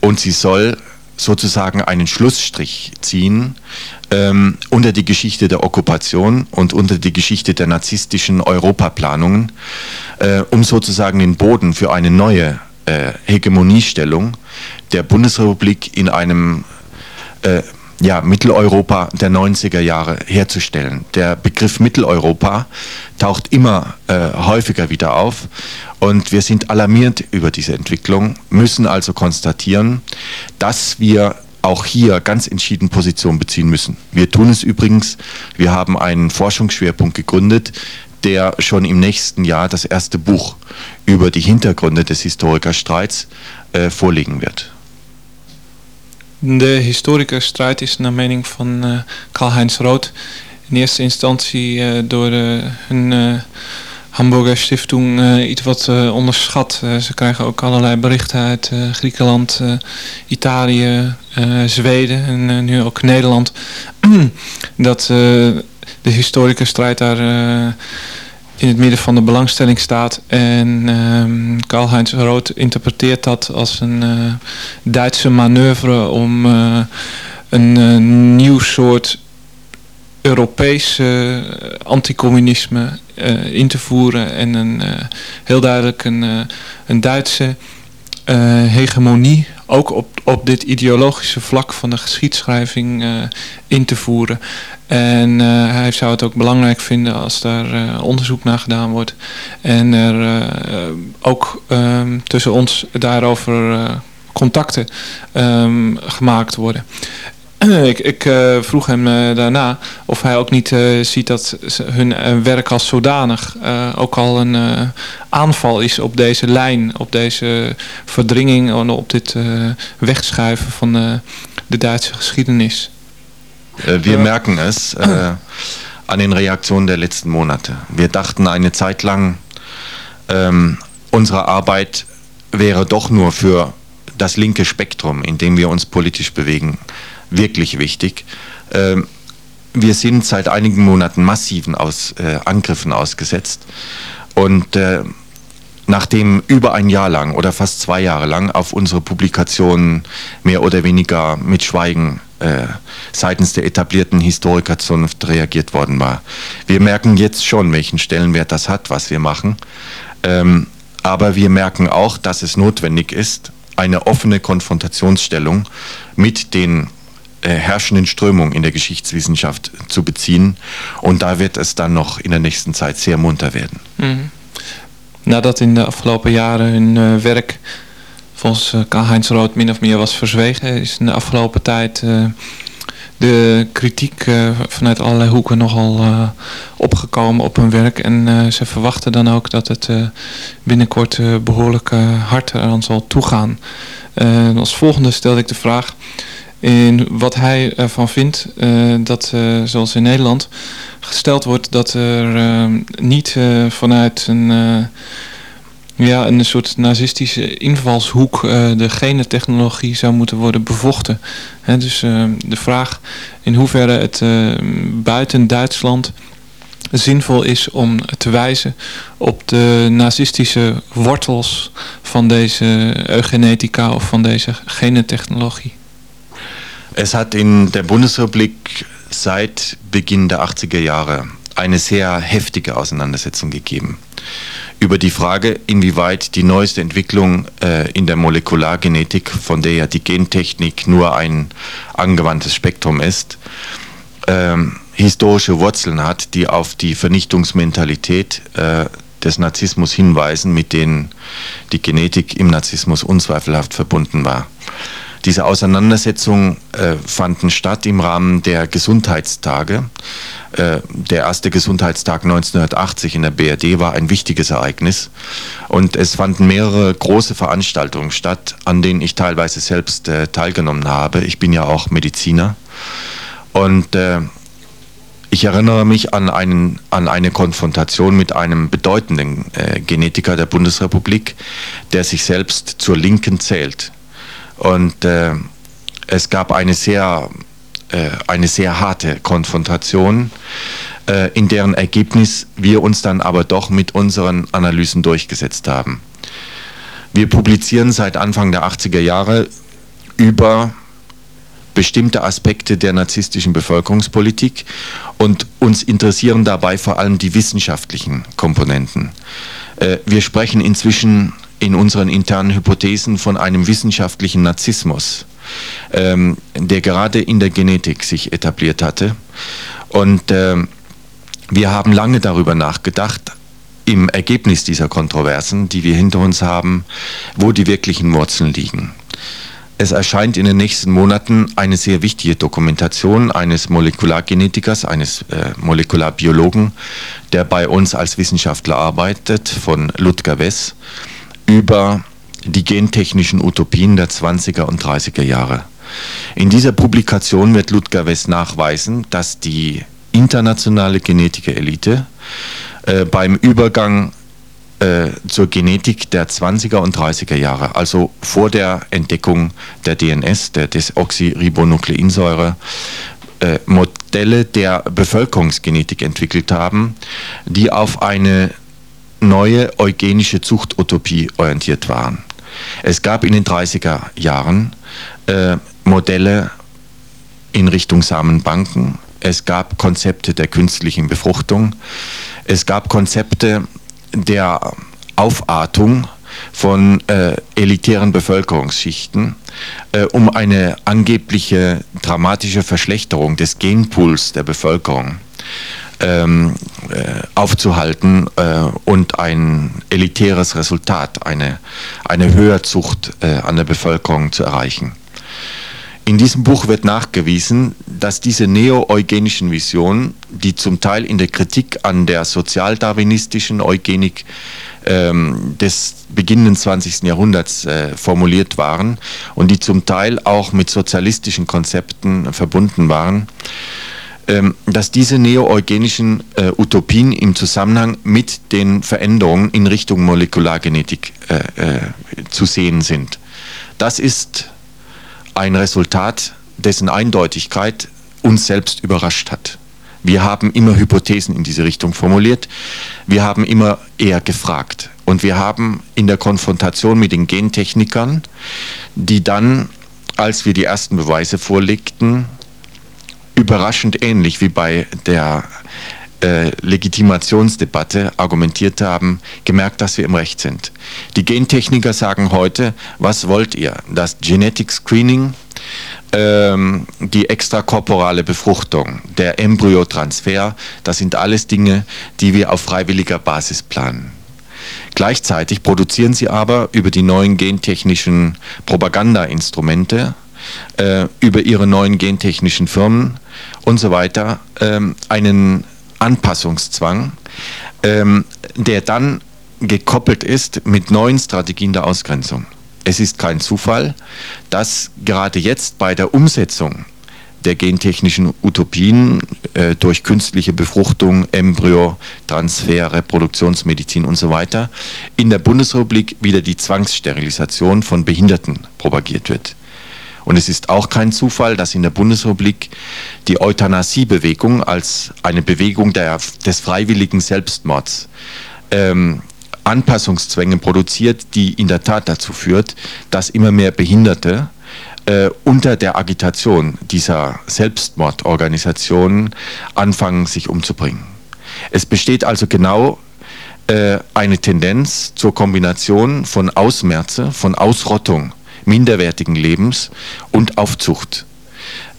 und sie soll sozusagen einen Schlussstrich ziehen ähm, unter die Geschichte der Okkupation und unter die Geschichte der narzisstischen Europaplanungen, äh, um sozusagen den Boden für eine neue äh, Hegemoniestellung der Bundesrepublik in einem äh, ja, Mitteleuropa der 90er Jahre herzustellen. Der Begriff Mitteleuropa taucht immer äh, häufiger wieder auf und wir sind alarmiert über diese Entwicklung, müssen also konstatieren, dass wir auch hier ganz entschieden Position beziehen müssen. Wir tun es übrigens, wir haben einen Forschungsschwerpunkt gegründet, der schon im nächsten Jahr das erste Buch über die Hintergründe des Historikerstreits äh, vorlegen wird. De historikerstrijd is naar mening van uh, Karl-Heinz Roth in eerste instantie uh, door uh, hun Hamburger Stiftung iets wat onderschat. ze krijgen ook allerlei berichten uit Griekenland, Italië, Zweden en nu ook Nederland. (clears throat) dat de historikerstrijd daar in het midden van de belangstelling staat. En um, Karl-Heinz Roth interpreteert dat als een uh, Duitse manoeuvre om uh, een uh, nieuw soort Europees anticommunisme in te voeren. En een, heel duidelijk een, een Duitse hegemonie ook op, op dit ideologische vlak van de geschiedschrijving in te voeren. En hij zou het ook belangrijk vinden als daar onderzoek naar gedaan wordt. En er ook um, tussen ons daarover contacten um, gemaakt worden. Ik, ik uh, vroeg hem uh, daarna of hij ook niet ziet dat hun werk als zodanig ook al een aanval is op deze lijn, op deze verdringing op dit wegschuiven van de Duitse Geschiedenis. wir merken es an den Reaktionen der letzten Monate. Wir dachten eine Zeit lang, ähm, unsere Arbeit wäre doch nur für das linke Spektrum, in dem wir uns politisch bewegen, wirklich wichtig. Ähm, wir sind seit einigen Monaten massiven Aus, äh, Angriffen ausgesetzt und äh, nachdem über ein Jahr lang oder fast zwei Jahre lang auf unsere Publikationen mehr oder weniger mit Schweigen äh, seitens der etablierten Historikerzunft reagiert worden war. Wir merken jetzt schon, welchen Stellenwert das hat, was wir machen. Ähm, aber wir merken auch, dass es notwendig ist, eine offene Konfrontationsstellung mit den herrschenden Strömungen in der Geschichtswissenschaft zu beziehen. Und da wird es dann noch in der nächsten Zeit sehr munter werden. Mhm. Nadat in de afgelopen jaren hun uh, werk volgens uh, Karl-Heinz Rood min of meer was verzwegen, is in de afgelopen tijd de kritiek vanuit allerlei hoeken nogal opgekomen op hun werk. En ze verwachten dan ook dat het binnenkort behoorlijk hard eraan zal toegaan. als volgende stelde ik de vraag in wat hij ervan vindt dat, zoals in Nederland, gesteld wordt dat er niet vanuit een ja, een soort nazistische invalshoek uh, de genetechnologie zou moeten worden bevochten. He, dus de vraag in hoeverre het buiten Duitsland zinvol is om te wijzen op de nazistische wortels van deze eugenetica of van deze genetechnologie. Es hat in der Bundesrepublik seit Beginn der 80er Jahre eine sehr heftige Auseinandersetzung gegeben. über die Frage, inwieweit die neueste Entwicklung äh, in der Molekulargenetik, von der ja die Gentechnik nur ein angewandtes Spektrum ist, ähm, historische Wurzeln hat, die auf die Vernichtungsmentalität äh, des Narzissmus hinweisen, mit denen die Genetik im Narzissmus unzweifelhaft verbunden war. Diese Auseinandersetzungen äh, fanden statt im Rahmen der Gesundheitstage. Äh, der erste Gesundheitstag 1980 in der BRD war ein wichtiges Ereignis und es fanden mehrere große Veranstaltungen statt, an denen ich teilweise selbst äh, teilgenommen habe. Ich bin ja auch Mediziner und äh, ich erinnere mich an, einen, an eine Konfrontation mit einem bedeutenden äh, Genetiker der Bundesrepublik, der sich selbst zur Linken zählt. Und äh, es gab eine sehr, äh, eine sehr harte Konfrontation, äh, in deren Ergebnis wir uns dann aber doch mit unseren Analysen durchgesetzt haben. Wir publizieren seit Anfang der 80er Jahre über bestimmte Aspekte der narzisstischen Bevölkerungspolitik und uns interessieren dabei vor allem die wissenschaftlichen Komponenten. Äh, wir sprechen inzwischen in unseren internen Hypothesen von einem wissenschaftlichen Narzissmus, ähm, der gerade in der Genetik sich etabliert hatte. Und ähm, wir haben lange darüber nachgedacht, im Ergebnis dieser Kontroversen, die wir hinter uns haben, wo die wirklichen Wurzeln liegen. Es erscheint in den nächsten Monaten eine sehr wichtige Dokumentation eines Molekulargenetikers, eines äh, Molekularbiologen, der bei uns als Wissenschaftler arbeitet, von Ludger Wess über die gentechnischen Utopien der 20er und 30er Jahre. In dieser Publikation wird Ludger West nachweisen, dass die internationale Genetiker-Elite äh, beim Übergang äh, zur Genetik der 20er und 30er Jahre, also vor der Entdeckung der DNS, der Desoxyribonukleinsäure, äh, Modelle der Bevölkerungsgenetik entwickelt haben, die auf eine neue eugenische Zuchtutopie orientiert waren. Es gab in den 30er Jahren äh, Modelle in Richtung Samenbanken, es gab Konzepte der künstlichen Befruchtung, es gab Konzepte der Aufartung von äh, elitären Bevölkerungsschichten, äh, um eine angebliche dramatische Verschlechterung des Genpools der Bevölkerung ähm, äh, aufzuhalten äh, und ein elitäres Resultat, eine, eine Höherzucht äh, an der Bevölkerung zu erreichen. In diesem Buch wird nachgewiesen, dass diese neo-eugenischen Visionen, die zum Teil in der Kritik an der sozialdarwinistischen Eugenik ähm, des beginnenden 20. Jahrhunderts äh, formuliert waren und die zum Teil auch mit sozialistischen Konzepten verbunden waren, ähm, dass diese neo-eugenischen äh, Utopien im Zusammenhang mit den Veränderungen in Richtung Molekulargenetik äh, äh, zu sehen sind. Das ist ein Resultat, dessen Eindeutigkeit uns selbst überrascht hat. Wir haben immer Hypothesen in diese Richtung formuliert. Wir haben immer eher gefragt. Und wir haben in der Konfrontation mit den Gentechnikern, die dann, als wir die ersten Beweise vorlegten, überraschend ähnlich wie bei der äh, Legitimationsdebatte argumentiert haben, gemerkt, dass wir im Recht sind. Die Gentechniker sagen heute, was wollt ihr? Das Genetic Screening, ähm, die extrakorporale Befruchtung, der Embryotransfer, das sind alles Dinge, die wir auf freiwilliger Basis planen. Gleichzeitig produzieren sie aber über die neuen gentechnischen Propagandainstrumente, äh, über ihre neuen gentechnischen Firmen und so weiter ähm, einen Anpassungszwang, ähm, der dann gekoppelt ist mit neuen Strategien der Ausgrenzung. Es ist kein Zufall, dass gerade jetzt bei der Umsetzung der gentechnischen Utopien äh, durch künstliche Befruchtung, Embryo, Transfer, Reproduktionsmedizin und so weiter in der Bundesrepublik wieder die Zwangssterilisation von Behinderten propagiert wird. Und es ist auch kein Zufall, dass in der Bundesrepublik die Euthanasiebewegung als eine Bewegung der, des freiwilligen Selbstmords ähm, Anpassungszwänge produziert, die in der Tat dazu führt, dass immer mehr Behinderte äh, unter der Agitation dieser Selbstmordorganisationen anfangen, sich umzubringen. Es besteht also genau äh, eine Tendenz zur Kombination von Ausmerze, von Ausrottung minderwertigen Lebens und Aufzucht.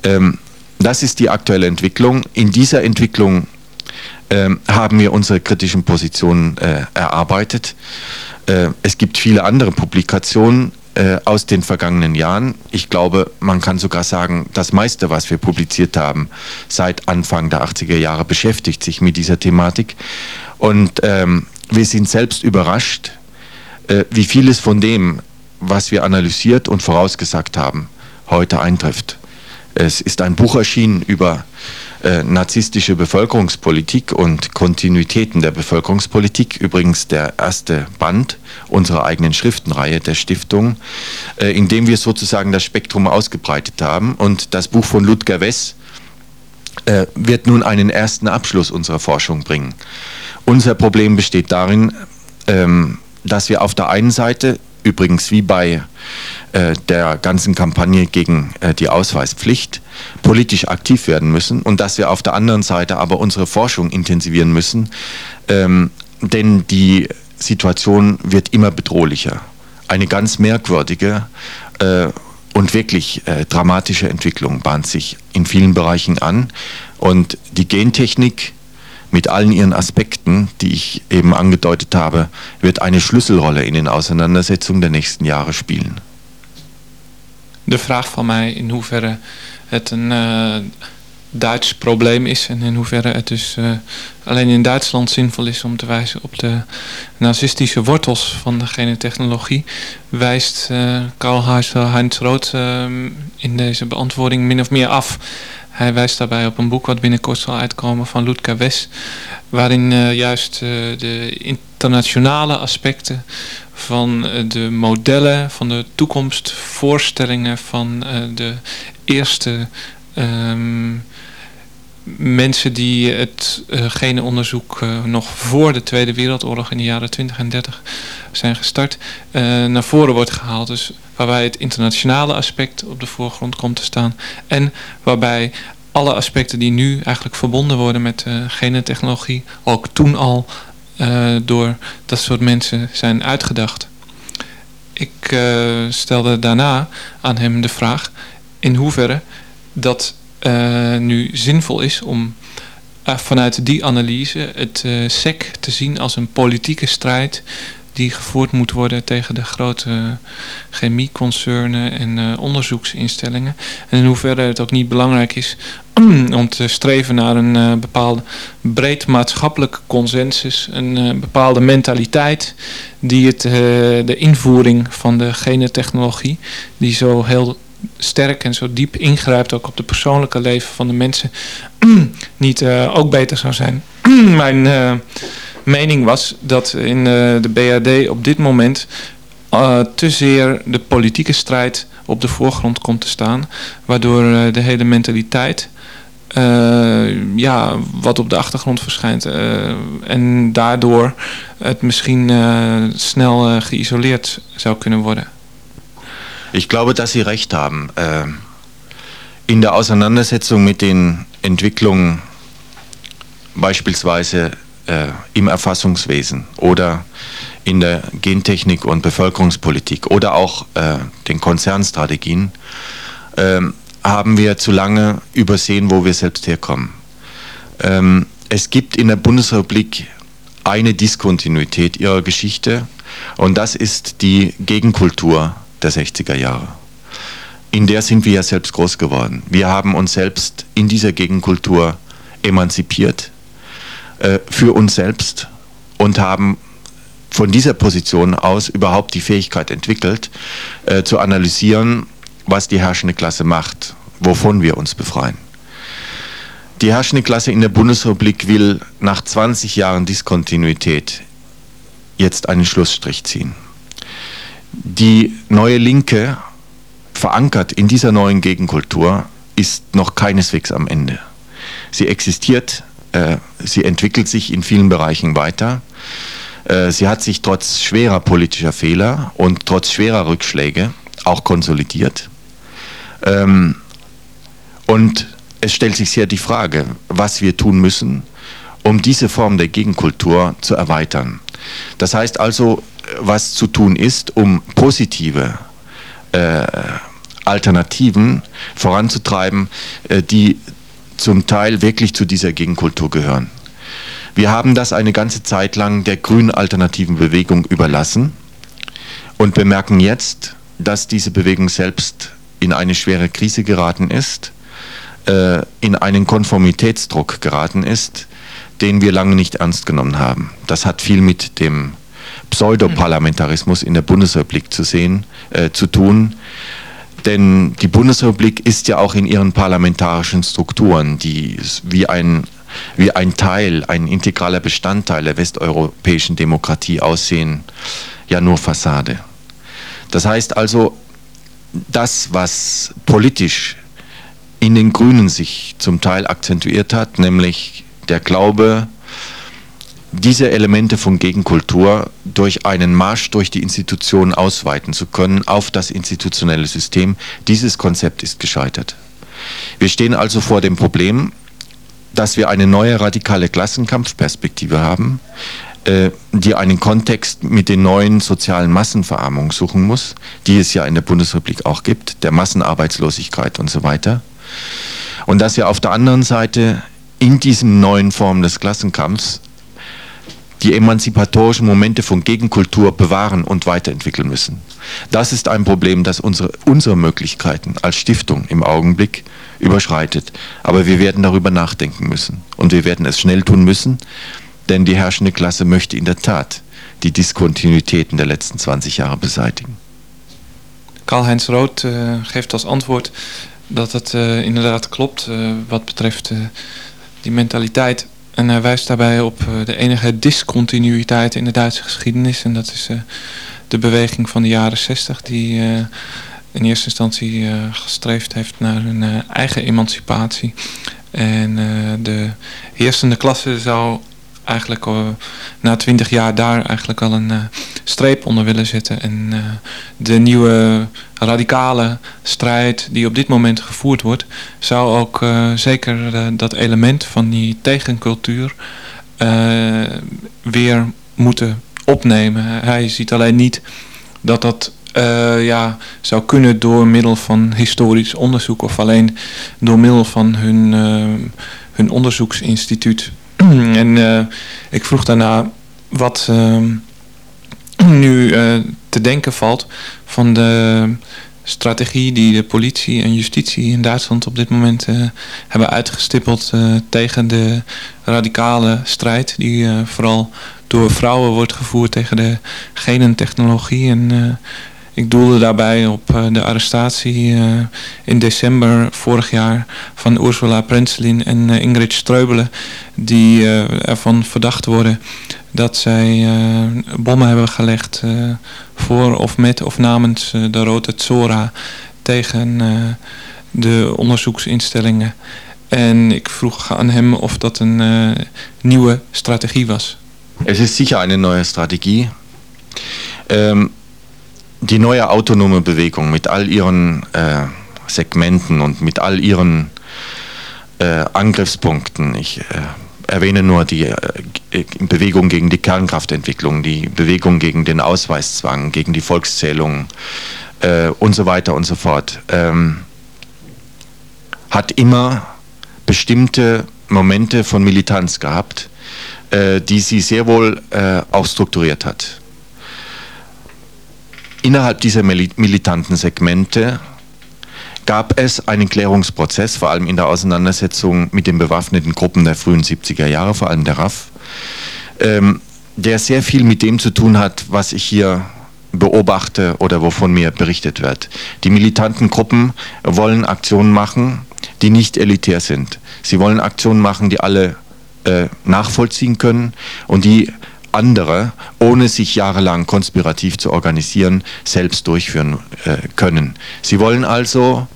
Ähm, das ist die aktuelle Entwicklung. In dieser Entwicklung ähm, haben wir unsere kritischen Positionen äh, erarbeitet. Äh, es gibt viele andere Publikationen äh, aus den vergangenen Jahren. Ich glaube, man kann sogar sagen, das meiste, was wir publiziert haben seit Anfang der 80er Jahre, beschäftigt sich mit dieser Thematik. Und ähm, wir sind selbst überrascht, äh, wie vieles von dem, was wir analysiert und vorausgesagt haben, heute eintrifft. Es ist ein Buch erschienen über äh, narzisstische Bevölkerungspolitik und Kontinuitäten der Bevölkerungspolitik, übrigens der erste Band unserer eigenen Schriftenreihe der Stiftung, äh, in dem wir sozusagen das Spektrum ausgebreitet haben. Und das Buch von Ludger Wess äh, wird nun einen ersten Abschluss unserer Forschung bringen. Unser Problem besteht darin, ähm, dass wir auf der einen Seite übrigens wie bei äh, der ganzen Kampagne gegen äh, die Ausweispflicht politisch aktiv werden müssen und dass wir auf der anderen Seite aber unsere Forschung intensivieren müssen, ähm, denn die Situation wird immer bedrohlicher. Eine ganz merkwürdige äh, und wirklich äh, dramatische Entwicklung bahnt sich in vielen Bereichen an und die Gentechnik mit allen ihren Aspekten, die ich eben angedeutet habe, wird eine Schlüsselrolle in den Auseinandersetzungen der nächsten Jahre spielen. De vraag van mij in hoeverre het een uh, Duits probleem is en in hoeverre het dus uh, alleen in Duitsland zinvol is om te wijzen op de nazistische wortels van de genetechnologie, wijst uh, Karl Heinz Roth in deze beantwoording min of meer af. Hij wijst daarbij op een boek wat binnenkort zal uitkomen van Ludger Wes, waarin uh, juist uh, de internationale aspecten van uh, de modellen, van de toekomstvoorstellingen van de eerste um, mensen die het uh, genenonderzoek nog voor de Tweede Wereldoorlog in de jaren 20 en 30 zijn gestart, uh, naar voren wordt gehaald. Dus waarbij het internationale aspect op de voorgrond komt te staan. En waarbij alle aspecten die nu eigenlijk verbonden worden met genetechnologie, ook toen al door dat soort mensen zijn uitgedacht. Ik stelde daarna aan hem de vraag in hoeverre dat uh, nu zinvol is om uh, vanuit die analyse het uh, SEC te zien als een politieke strijd die gevoerd moet worden tegen de grote chemieconcernen en onderzoeksinstellingen. En in hoeverre het ook niet belangrijk is (clears throat) om te streven naar een bepaalde breed maatschappelijke consensus, een bepaalde mentaliteit die het, de invoering van de genetechnologie, die zo heel sterk en zo diep ingrijpt ook op de persoonlijke leven van de mensen, (clears throat) niet uh, ook beter zou zijn. (clears throat) Mijn uh, mening was dat in uh, de BRD op dit moment te zeer de politieke strijd op de voorgrond komt te staan, waardoor de hele mentaliteit ja, wat op de achtergrond verschijnt. en daardoor het misschien snel geïsoleerd zou kunnen worden. Ich glaube, dass Sie recht haben. Äh, in der Auseinandersetzung mit den Entwicklungen beispielsweise äh, im Erfassungswesen oder in der Gentechnik und Bevölkerungspolitik oder auch äh, den Konzernstrategien ähm, haben wir zu lange übersehen, wo wir selbst herkommen. Ähm, es gibt in der Bundesrepublik eine Diskontinuität ihrer Geschichte und das ist die Gegenkultur der 60er Jahre. In der sind wir ja selbst groß geworden. Wir haben uns selbst in dieser Gegenkultur emanzipiert äh, für uns selbst und haben von dieser Position aus überhaupt die Fähigkeit entwickelt, äh, zu analysieren, was die herrschende Klasse macht, wovon wir uns befreien. Die herrschende Klasse in der Bundesrepublik will nach 20 Jahren Diskontinuität jetzt einen Schlussstrich ziehen. Die neue Linke, verankert in dieser neuen Gegenkultur, ist noch keineswegs am Ende. Sie existiert, äh, sie entwickelt sich in vielen Bereichen weiter. Äh, sie hat sich trotz schwerer politischer Fehler und trotz schwerer Rückschläge auch konsolidiert. Ähm, und es stellt sich sehr die Frage, was wir tun müssen, um diese Form der Gegenkultur zu erweitern. Das heißt also, was zu tun ist, um positive äh, Alternativen voranzutreiben, äh, die zum Teil wirklich zu dieser Gegenkultur gehören. Wir haben das eine ganze Zeit lang der grünen alternativen Bewegung überlassen und bemerken jetzt, dass diese Bewegung selbst in eine schwere Krise geraten ist, äh, in einen Konformitätsdruck geraten ist, den wir lange nicht ernst genommen haben. Das hat viel mit dem Pseudoparlamentarismus in der Bundesrepublik zu sehen, äh, zu tun. Denn die Bundesrepublik ist ja auch in ihren parlamentarischen Strukturen, die wie ein, wie ein Teil, ein integraler Bestandteil der westeuropäischen Demokratie aussehen, ja nur Fassade. Das heißt also, das, was politisch in den Grünen sich zum Teil akzentuiert hat, nämlich der Glaube, diese Elemente von Gegenkultur durch einen Marsch durch die Institutionen ausweiten zu können auf das institutionelle System. Dieses Konzept ist gescheitert. Wir stehen also vor dem Problem, dass wir eine neue radikale Klassenkampfperspektive haben, äh, die einen Kontext mit den neuen sozialen Massenverarmungen suchen muss, die es ja in der Bundesrepublik auch gibt, der Massenarbeitslosigkeit und so weiter. Und dass wir auf der anderen Seite in diesen neuen Formen des Klassenkampfs die emanzipatorischen Momente von Gegenkultur bewahren und weiterentwickeln müssen. Das ist ein Problem, das unsere, unsere Möglichkeiten als Stiftung im Augenblick überschreitet. Aber wir werden darüber nachdenken müssen. Und wir werden es schnell tun müssen, denn die herrschende Klasse möchte in der Tat die Diskontinuitäten der letzten 20 Jahre beseitigen. Karl-Heinz Roth uh, geeft als antwoord dat het uh, inderdaad klopt uh, wat betreft die mentaliteit En hij wijst daarbij op eh, de enige discontinuïteit in de Duitse geschiedenis. En dat is eh, de beweging van de jaren 60 die eh, in eerste instantie gestreefd heeft naar hun eigen emancipatie. En de heersende klasse zou eigenlijk uh, na twintig jaar daar eigenlijk al een uh, streep onder willen zetten. En uh, de nieuwe radicale strijd die op dit moment gevoerd wordt, zou ook zeker dat element van die tegencultuur weer moeten opnemen. Hij ziet alleen niet dat dat ja, zou kunnen door middel van historisch onderzoek of alleen door middel van hun, hun onderzoeksinstituut (clears throat) en uh, ik vroeg daarna wat, uh, (clears throat) nu te denken valt van de strategie die de politie en justitie in Duitsland op dit moment hebben uitgestippeld tegen de radicale strijd die vooral door vrouwen wordt gevoerd tegen de genentechnologie en ik doelde daarbij op uh, de arrestatie uh, in december vorig jaar van Ursula Prenselin en uh, Ingrid Streubelen. Die ervan verdacht worden dat zij bommen hebben gelegd voor of met of namens de Rode Zora tegen de onderzoeksinstellingen. En ik vroeg aan hem of dat een nieuwe strategie was. Es ist sicher eine neue Strategie. Ähm, die neue autonome Bewegung mit all ihren äh, Segmenten und mit all ihren äh, Angriffspunkten, ich äh, erwähne nur die äh, Bewegung gegen die Kernkraftentwicklung, die Bewegung gegen den Ausweiszwang, gegen die Volkszählung äh, und so weiter und so fort, ähm, hat immer bestimmte Momente von Militanz gehabt, äh, die sie sehr wohl auch strukturiert hat. Innerhalb dieser militanten Segmente gab es einen Klärungsprozess, vor allem in der Auseinandersetzung mit den bewaffneten Gruppen der frühen 70er Jahre, vor allem der RAF, ähm, der sehr viel mit dem zu tun hat, was ich hier beobachte oder wovon mir berichtet wird. Die militanten Gruppen wollen Aktionen machen, die nicht elitär sind. Sie wollen Aktionen machen, die alle äh, nachvollziehen können und die andere, ohne sich jahrelang konspirativ zu organisieren, selbst durchführen äh, können. Sie wollen also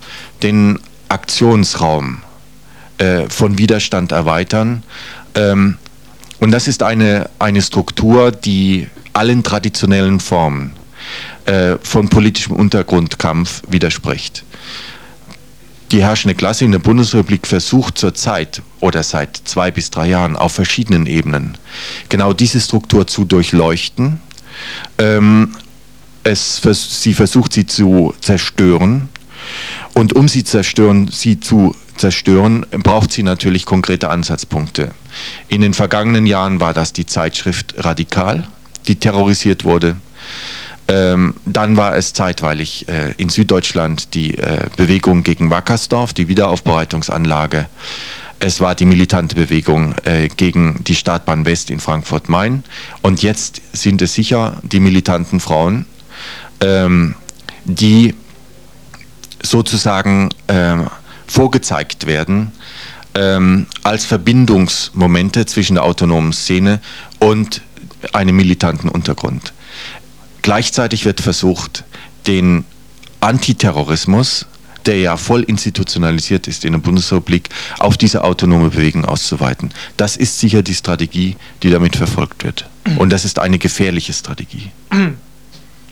den Aktionsraum äh, von Widerstand erweitern. Ähm, und das ist eine, eine Struktur, die allen traditionellen Formen äh, von politischem Untergrundkampf widerspricht die herrschende Klasse in der Bundesrepublik versucht zurzeit oder seit zwei bis drei Jahren auf verschiedenen Ebenen genau diese Struktur zu durchleuchten. Ähm, es, sie versucht sie zu zerstören und um sie, zerstören, sie zu zerstören, braucht sie natürlich konkrete Ansatzpunkte. In den vergangenen Jahren war das die Zeitschrift Radikal, die terrorisiert wurde. Ähm, dann war es zeitweilig äh, in Süddeutschland die äh, Bewegung gegen Wackersdorf, die Wiederaufbereitungsanlage. Es war die militante Bewegung äh, gegen die Startbahn West in Frankfurt-Main. Und jetzt sind es sicher die militanten Frauen, ähm, die sozusagen ähm, vorgezeigt werden ähm, als Verbindungsmomente zwischen der autonomen Szene und einem militanten Untergrund. Gleichzeitig wird versucht, den Antiterrorismus, der ja voll institutionalisiert ist in der Bundesrepublik, auf diese autonome Bewegung auszuweiten. Das ist sicher die Strategie, die damit verfolgt wird. Und das ist eine gefährliche Strategie.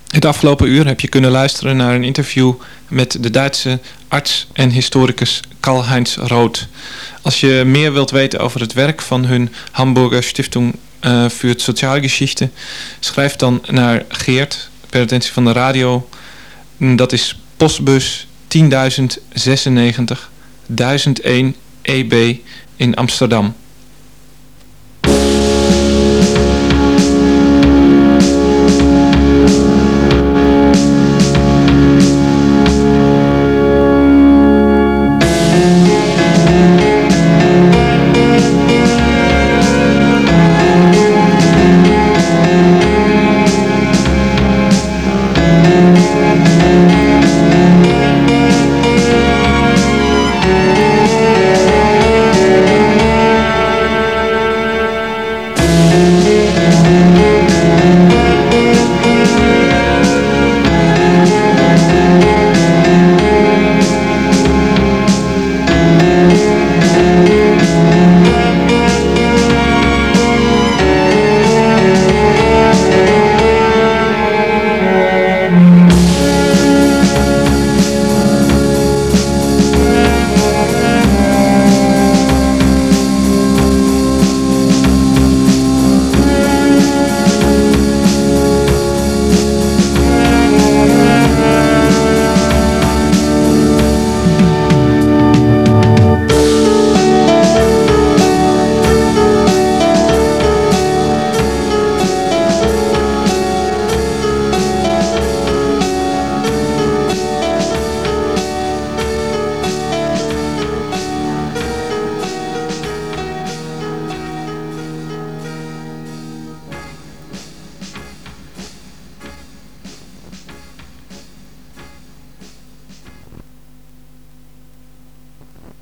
Het afgelopen uur heb je kunnen luisteren naar een interview met de Duitse arts en historicus Karl-Heinz Roth. Als je meer wilt weten over het werk van hun Hamburger Stiftung uh, voor het Sozialgeschichte. Schrijf dan naar Geert, per attentie van de radio. Dat is postbus 10.096 1001 EB in Amsterdam.